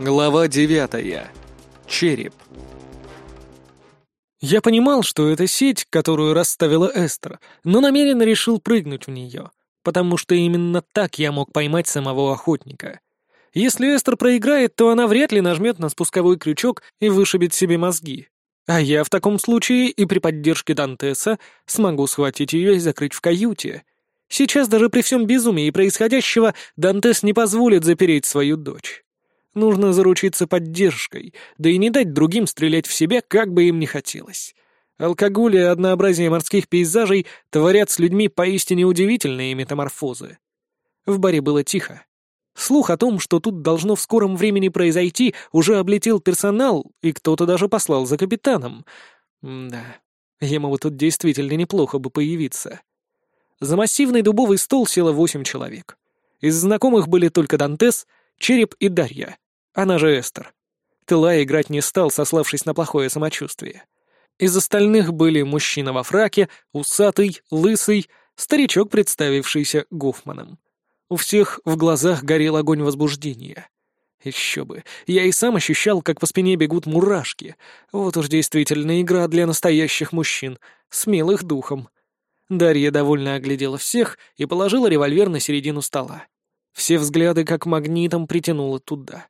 Глава девятая. Череп. Я понимал, что это сеть, которую расставила Эстер, но намеренно решил прыгнуть в нее, потому что именно так я мог поймать самого охотника. Если Эстер проиграет, то она вряд ли нажмет на спусковой крючок и вышибет себе мозги. А я в таком случае и при поддержке Дантеса смогу схватить ее и закрыть в каюте. Сейчас даже при всем безумии происходящего Дантес не позволит запереть свою дочь. Нужно заручиться поддержкой, да и не дать другим стрелять в себя, как бы им ни хотелось. Алкоголь и однообразие морских пейзажей творят с людьми поистине удивительные метаморфозы. В баре было тихо. Слух о том, что тут должно в скором времени произойти, уже облетел персонал, и кто-то даже послал за капитаном. М да, ему вот тут действительно неплохо бы появиться. За массивный дубовый стол село восемь человек. Из знакомых были только Дантес, Череп и Дарья она же Эстер. Тыла играть не стал, сославшись на плохое самочувствие. Из остальных были мужчина во фраке, усатый, лысый, старичок, представившийся Гофманом. У всех в глазах горел огонь возбуждения. Еще бы, я и сам ощущал, как по спине бегут мурашки. Вот уж действительно игра для настоящих мужчин, смелых духом. Дарья довольно оглядела всех и положила револьвер на середину стола. Все взгляды как магнитом притянуло туда.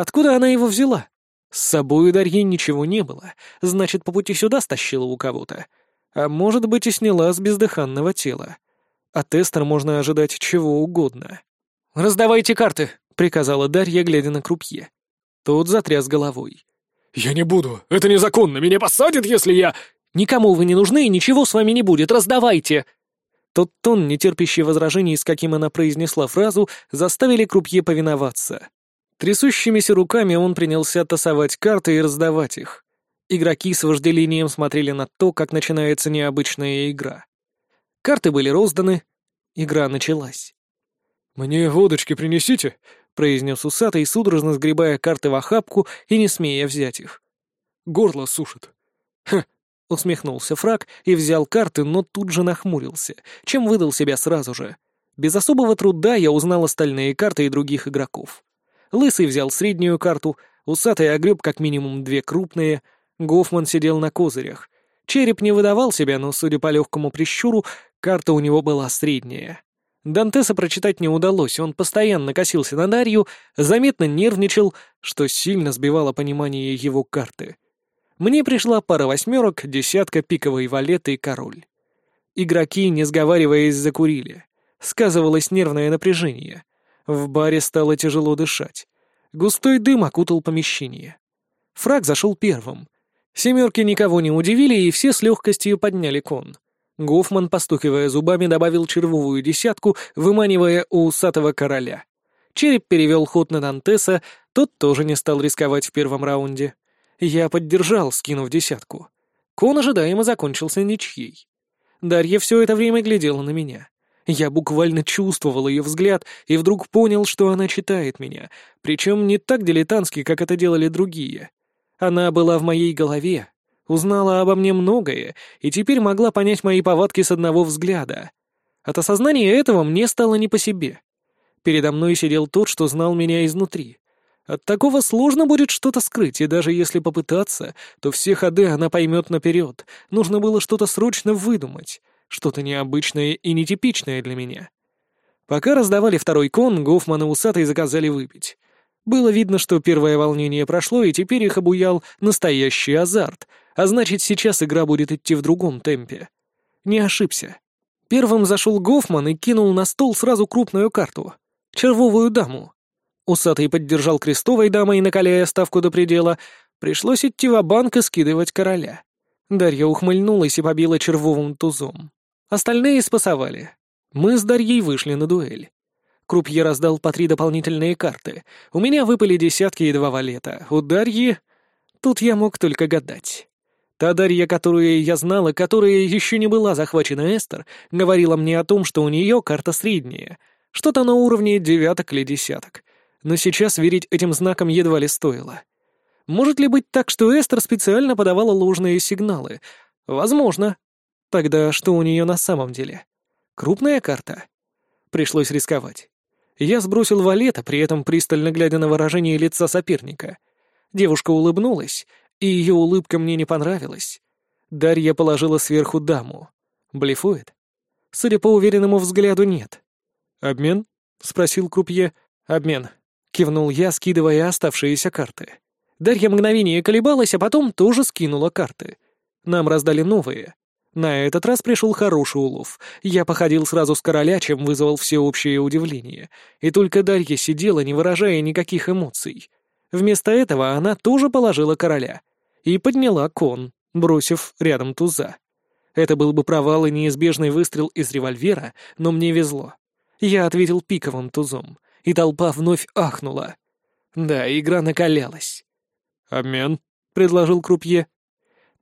Откуда она его взяла? С собой у Дарьи ничего не было, значит, по пути сюда стащила у кого-то. А может быть, и сняла с бездыханного тела. От Эстер можно ожидать чего угодно. «Раздавайте карты», — приказала Дарья, глядя на крупье. Тот затряс головой. «Я не буду. Это незаконно. Меня посадят, если я...» «Никому вы не нужны, и ничего с вами не будет. Раздавайте!» Тот тон, нетерпящий возражений, с каким она произнесла фразу, заставили крупье повиноваться. Трясущимися руками он принялся тасовать карты и раздавать их. Игроки с вожделением смотрели на то, как начинается необычная игра. Карты были розданы. Игра началась. «Мне водочки принесите», — произнес усатый, судорожно сгребая карты в охапку и не смея взять их. «Горло сушит». «Ха», — усмехнулся Фраг и взял карты, но тут же нахмурился, чем выдал себя сразу же. Без особого труда я узнал остальные карты и других игроков. Лысый взял среднюю карту, усатый огреб как минимум две крупные, Гофман сидел на козырях. Череп не выдавал себя, но, судя по легкому прищуру, карта у него была средняя. Дантеса прочитать не удалось, он постоянно косился на Дарью, заметно нервничал, что сильно сбивало понимание его карты. Мне пришла пара восьмерок, десятка, пиковой валеты и король. Игроки, не сговариваясь, закурили. Сказывалось нервное напряжение. В баре стало тяжело дышать. Густой дым окутал помещение. Фраг зашел первым. Семерки никого не удивили, и все с легкостью подняли кон. Гофман, постукивая зубами, добавил червовую десятку, выманивая у усатого короля. Череп перевел ход на Дантеса, тот тоже не стал рисковать в первом раунде. Я поддержал, скинув десятку. Кон ожидаемо закончился ничьей. Дарья все это время глядела на меня. Я буквально чувствовал ее взгляд и вдруг понял, что она читает меня, причем не так дилетантски, как это делали другие. Она была в моей голове, узнала обо мне многое и теперь могла понять мои повадки с одного взгляда. От осознания этого мне стало не по себе. Передо мной сидел тот, что знал меня изнутри. От такого сложно будет что-то скрыть, и даже если попытаться, то все ходы она поймет наперед. Нужно было что-то срочно выдумать что-то необычное и нетипичное для меня. Пока раздавали второй кон, Гофман и Усатый заказали выпить. Было видно, что первое волнение прошло, и теперь их обуял настоящий азарт, а значит, сейчас игра будет идти в другом темпе. Не ошибся. Первым зашел Гофман и кинул на стол сразу крупную карту — червовую даму. Усатый поддержал крестовой дамой, накаляя ставку до предела. Пришлось идти в банк и скидывать короля. Дарья ухмыльнулась и побила червовым тузом. Остальные спасовали. Мы с Дарьей вышли на дуэль. Крупье раздал по три дополнительные карты. У меня выпали десятки и два валета. У Дарьи... Тут я мог только гадать. Та Дарья, которую я знал и которая еще не была захвачена Эстер, говорила мне о том, что у нее карта средняя. Что-то на уровне девяток или десяток. Но сейчас верить этим знакам едва ли стоило. Может ли быть так, что Эстер специально подавала ложные сигналы? Возможно. Тогда что у нее на самом деле? Крупная карта? Пришлось рисковать. Я сбросил валета, при этом пристально глядя на выражение лица соперника. Девушка улыбнулась, и ее улыбка мне не понравилась. Дарья положила сверху даму. Блефует? Судя по уверенному взгляду, нет. «Обмен?» — спросил крупье. «Обмен», — кивнул я, скидывая оставшиеся карты. Дарья мгновение колебалась, а потом тоже скинула карты. Нам раздали новые. На этот раз пришел хороший улов. Я походил сразу с короля, чем вызвал всеобщее удивление. И только Дарья сидела, не выражая никаких эмоций. Вместо этого она тоже положила короля. И подняла кон, бросив рядом туза. Это был бы провал и неизбежный выстрел из револьвера, но мне везло. Я ответил пиковым тузом, и толпа вновь ахнула. Да, игра накалялась. «Обмен», — предложил крупье.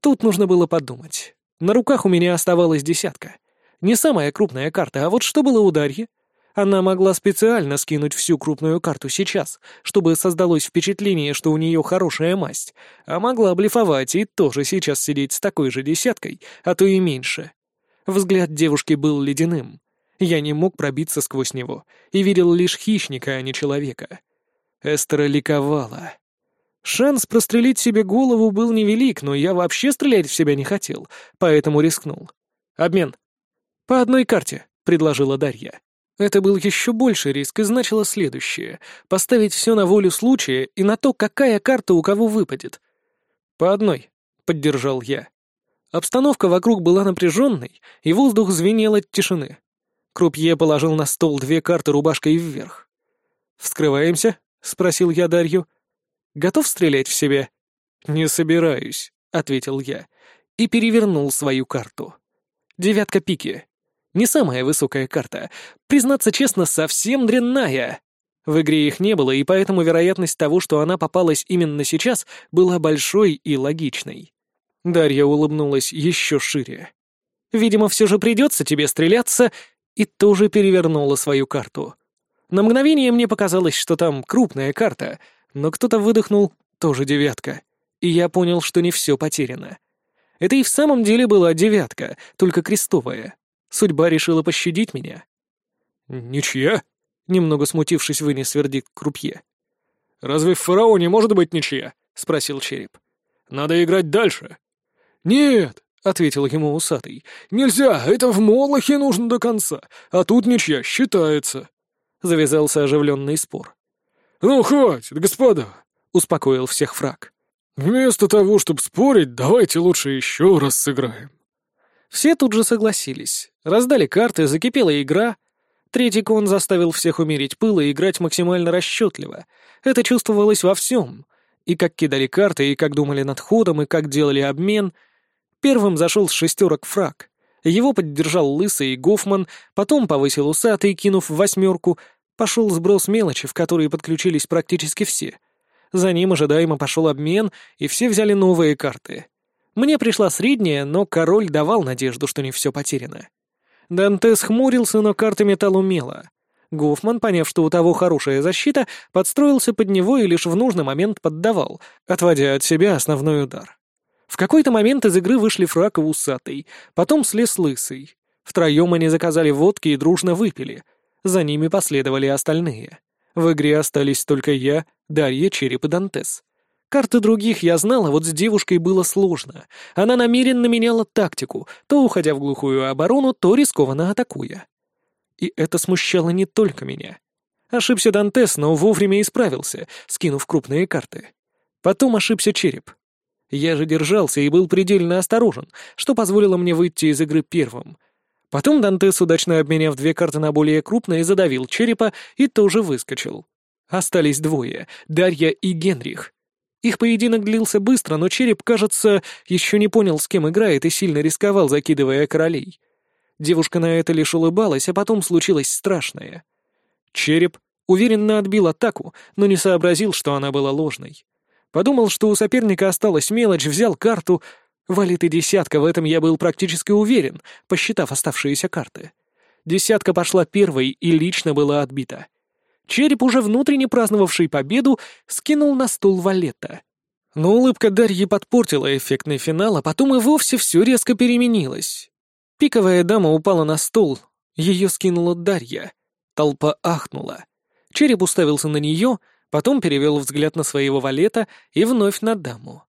Тут нужно было подумать. На руках у меня оставалась десятка. Не самая крупная карта, а вот что было у Дарьи? Она могла специально скинуть всю крупную карту сейчас, чтобы создалось впечатление, что у нее хорошая масть, а могла блефовать и тоже сейчас сидеть с такой же десяткой, а то и меньше. Взгляд девушки был ледяным. Я не мог пробиться сквозь него и видел лишь хищника, а не человека. Эстера ликовала. Шанс прострелить себе голову был невелик, но я вообще стрелять в себя не хотел, поэтому рискнул. «Обмен». «По одной карте», — предложила Дарья. Это был еще больше риск и значило следующее — поставить все на волю случая и на то, какая карта у кого выпадет. «По одной», — поддержал я. Обстановка вокруг была напряженной, и воздух звенел от тишины. Крупье положил на стол две карты рубашкой вверх. «Вскрываемся?» — спросил я Дарью. Готов стрелять в себя?» «Не собираюсь», — ответил я и перевернул свою карту. «Девятка пики. Не самая высокая карта. Признаться честно, совсем дрянная. В игре их не было, и поэтому вероятность того, что она попалась именно сейчас, была большой и логичной». Дарья улыбнулась еще шире. «Видимо, все же придется тебе стреляться», и тоже перевернула свою карту. На мгновение мне показалось, что там крупная карта — но кто-то выдохнул тоже девятка, и я понял, что не все потеряно. Это и в самом деле была девятка, только крестовая. Судьба решила пощадить меня. «Ничья?» — немного смутившись, вынес вердикт крупье. «Разве в фараоне может быть ничья?» — спросил череп. «Надо играть дальше». «Нет», — ответил ему усатый, — «нельзя, это в Молохе нужно до конца, а тут ничья считается». Завязался оживленный спор. «Ну, хватит, господа!» — успокоил всех фраг. «Вместо того, чтобы спорить, давайте лучше еще раз сыграем». Все тут же согласились. Раздали карты, закипела игра. Третий кон заставил всех умерить пыл и играть максимально расчетливо. Это чувствовалось во всем. И как кидали карты, и как думали над ходом, и как делали обмен. Первым зашел с шестерок фраг. Его поддержал Лысый и Гофман, потом повысил усатый, кинув восьмерку, Пошел сброс мелочи, в которые подключились практически все. За ним ожидаемо пошел обмен, и все взяли новые карты. Мне пришла средняя, но король давал надежду, что не все потеряно. Дантес хмурился, но карты метал умело. Гофман, поняв, что у того хорошая защита, подстроился под него и лишь в нужный момент поддавал, отводя от себя основной удар. В какой-то момент из игры вышли фрак и усатый, потом слез лысый. Втроем они заказали водки и дружно выпили — за ними последовали остальные. В игре остались только я, Дарья, Череп и Дантес. Карты других я знал, а вот с девушкой было сложно. Она намеренно меняла тактику, то уходя в глухую оборону, то рискованно атакуя. И это смущало не только меня. Ошибся Дантес, но вовремя исправился, скинув крупные карты. Потом ошибся Череп. Я же держался и был предельно осторожен, что позволило мне выйти из игры первым — Потом Дантес, удачно обменяв две карты на более крупные, задавил черепа и тоже выскочил. Остались двое — Дарья и Генрих. Их поединок длился быстро, но череп, кажется, еще не понял, с кем играет, и сильно рисковал, закидывая королей. Девушка на это лишь улыбалась, а потом случилось страшное. Череп уверенно отбил атаку, но не сообразил, что она была ложной. Подумал, что у соперника осталась мелочь, взял карту — Валит и десятка, в этом я был практически уверен, посчитав оставшиеся карты. Десятка пошла первой и лично была отбита. Череп, уже внутренне праздновавший победу, скинул на стул валета. Но улыбка Дарьи подпортила эффектный финал, а потом и вовсе все резко переменилось. Пиковая дама упала на стол, ее скинула Дарья. Толпа ахнула. Череп уставился на нее, потом перевел взгляд на своего валета и вновь на даму.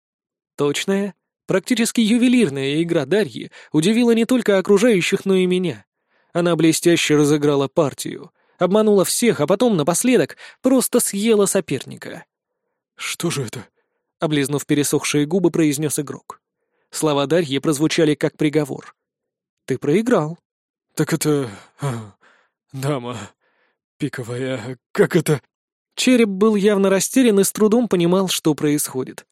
Точная, практически ювелирная игра Дарьи удивила не только окружающих, но и меня. Она блестяще разыграла партию, обманула всех, а потом напоследок просто съела соперника. «Что же это?» — облизнув пересохшие губы, произнес игрок. Слова Дарьи прозвучали как приговор. «Ты проиграл». «Так это... А, дама... пиковая... как это...» Череп был явно растерян и с трудом понимал, что происходит.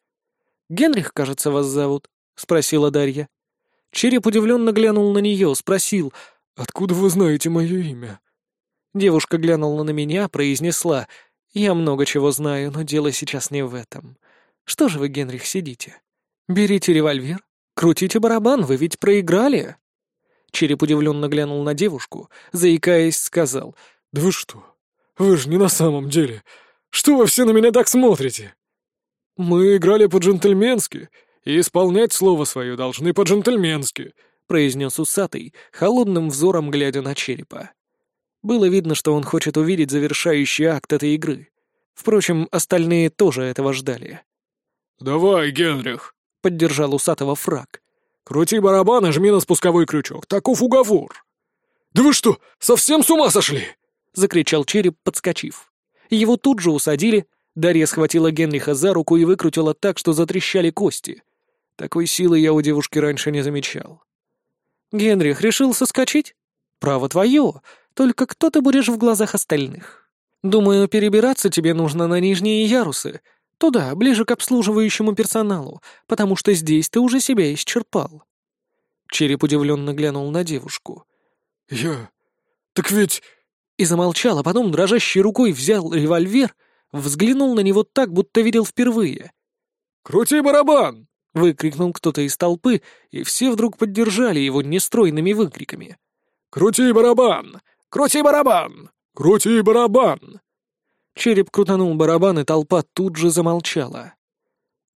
«Генрих, кажется, вас зовут?» — спросила Дарья. Череп удивленно глянул на нее, спросил, «Откуда вы знаете мое имя?» Девушка глянула на меня, произнесла, «Я много чего знаю, но дело сейчас не в этом. Что же вы, Генрих, сидите? Берите револьвер, крутите барабан, вы ведь проиграли!» Череп удивленно глянул на девушку, заикаясь, сказал, «Да вы что? Вы же не на самом деле. Что вы все на меня так смотрите?» «Мы играли по-джентльменски, и исполнять слово свое должны по-джентльменски», — произнес усатый, холодным взором глядя на черепа. Было видно, что он хочет увидеть завершающий акт этой игры. Впрочем, остальные тоже этого ждали. «Давай, Генрих», — поддержал усатого фраг. «Крути барабан и жми на спусковой крючок. Таков уговор». «Да вы что, совсем с ума сошли?» — закричал череп, подскочив. Его тут же усадили, Дарья схватила Генриха за руку и выкрутила так, что затрещали кости. Такой силы я у девушки раньше не замечал. «Генрих решил соскочить? Право твое, только кто ты будешь в глазах остальных? Думаю, перебираться тебе нужно на нижние ярусы, туда, ближе к обслуживающему персоналу, потому что здесь ты уже себя исчерпал». Череп удивленно глянул на девушку. «Я... так ведь...» И замолчал, а потом дрожащей рукой взял револьвер взглянул на него так, будто видел впервые. «Крути барабан!» — выкрикнул кто-то из толпы, и все вдруг поддержали его нестройными выкриками. «Крути барабан! Крути барабан! Крути барабан!» Череп крутанул барабан, и толпа тут же замолчала.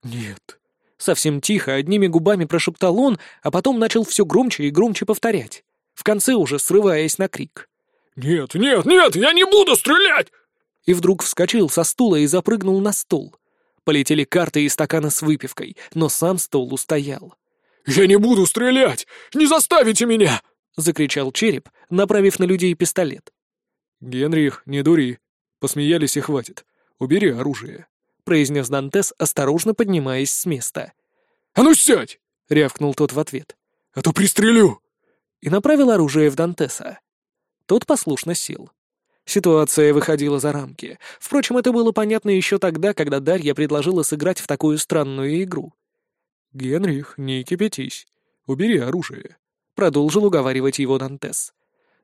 «Нет». Совсем тихо, одними губами прошептал он, а потом начал все громче и громче повторять, в конце уже срываясь на крик. «Нет, нет, нет, я не буду стрелять! И вдруг вскочил со стула и запрыгнул на стол. Полетели карты и стаканы с выпивкой, но сам стол устоял. «Я не буду стрелять! Не заставите меня!» — закричал череп, направив на людей пистолет. «Генрих, не дури. Посмеялись и хватит. Убери оружие», — произнес Дантес, осторожно поднимаясь с места. «А ну сядь!» — рявкнул тот в ответ. «А то пристрелю!» И направил оружие в Дантеса. Тот послушно сел. Ситуация выходила за рамки. Впрочем, это было понятно еще тогда, когда Дарья предложила сыграть в такую странную игру. «Генрих, не кипятись. Убери оружие», — продолжил уговаривать его Дантес.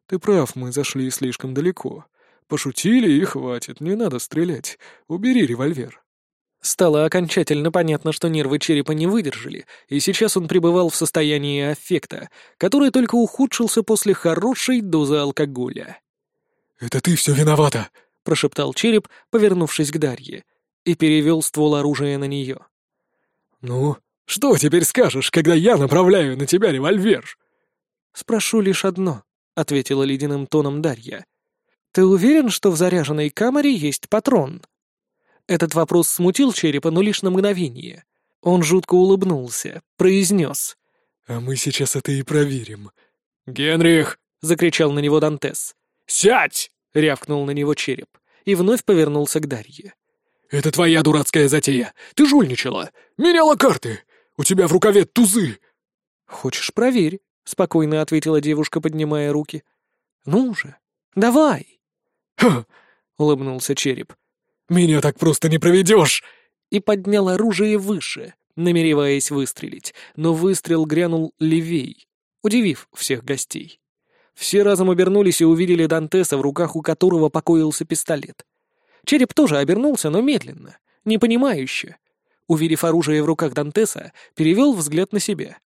«Ты прав, мы зашли слишком далеко. Пошутили и хватит, не надо стрелять. Убери револьвер». Стало окончательно понятно, что нервы черепа не выдержали, и сейчас он пребывал в состоянии аффекта, который только ухудшился после хорошей дозы алкоголя. «Это ты все виновата!» — прошептал череп, повернувшись к Дарье, и перевел ствол оружия на нее. «Ну, что теперь скажешь, когда я направляю на тебя револьвер?» «Спрошу лишь одно», — ответила ледяным тоном Дарья. «Ты уверен, что в заряженной камере есть патрон?» Этот вопрос смутил черепа, но лишь на мгновение. Он жутко улыбнулся, произнес. «А мы сейчас это и проверим». «Генрих!» — закричал на него Дантес. «Сядь!» — рявкнул на него череп и вновь повернулся к Дарье. «Это твоя дурацкая затея! Ты жульничала! Меняла карты! У тебя в рукаве тузы!» «Хочешь, проверь», — спокойно ответила девушка, поднимая руки. «Ну же, давай!» «Ха!» — улыбнулся череп. «Меня так просто не проведешь!» И поднял оружие выше, намереваясь выстрелить, но выстрел грянул левей, удивив всех гостей. Все разом обернулись и увидели Дантеса, в руках у которого покоился пистолет. Череп тоже обернулся, но медленно, непонимающе. Увидев оружие в руках Дантеса, перевел взгляд на себя.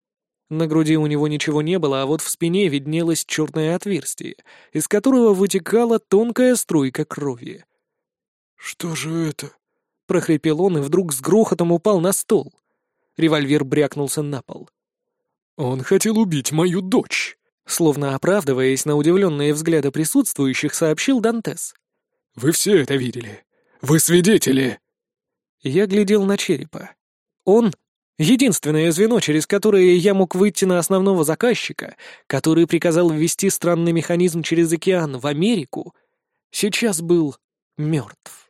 На груди у него ничего не было, а вот в спине виднелось черное отверстие, из которого вытекала тонкая струйка крови. «Что же это?» — прохрипел он и вдруг с грохотом упал на стол. Револьвер брякнулся на пол. «Он хотел убить мою дочь!» Словно оправдываясь на удивленные взгляды присутствующих, сообщил Дантес. Вы все это видели. Вы свидетели!» Я глядел на черепа. Он — единственное звено, через которое я мог выйти на основного заказчика, который приказал ввести странный механизм через океан в Америку, сейчас был мертв.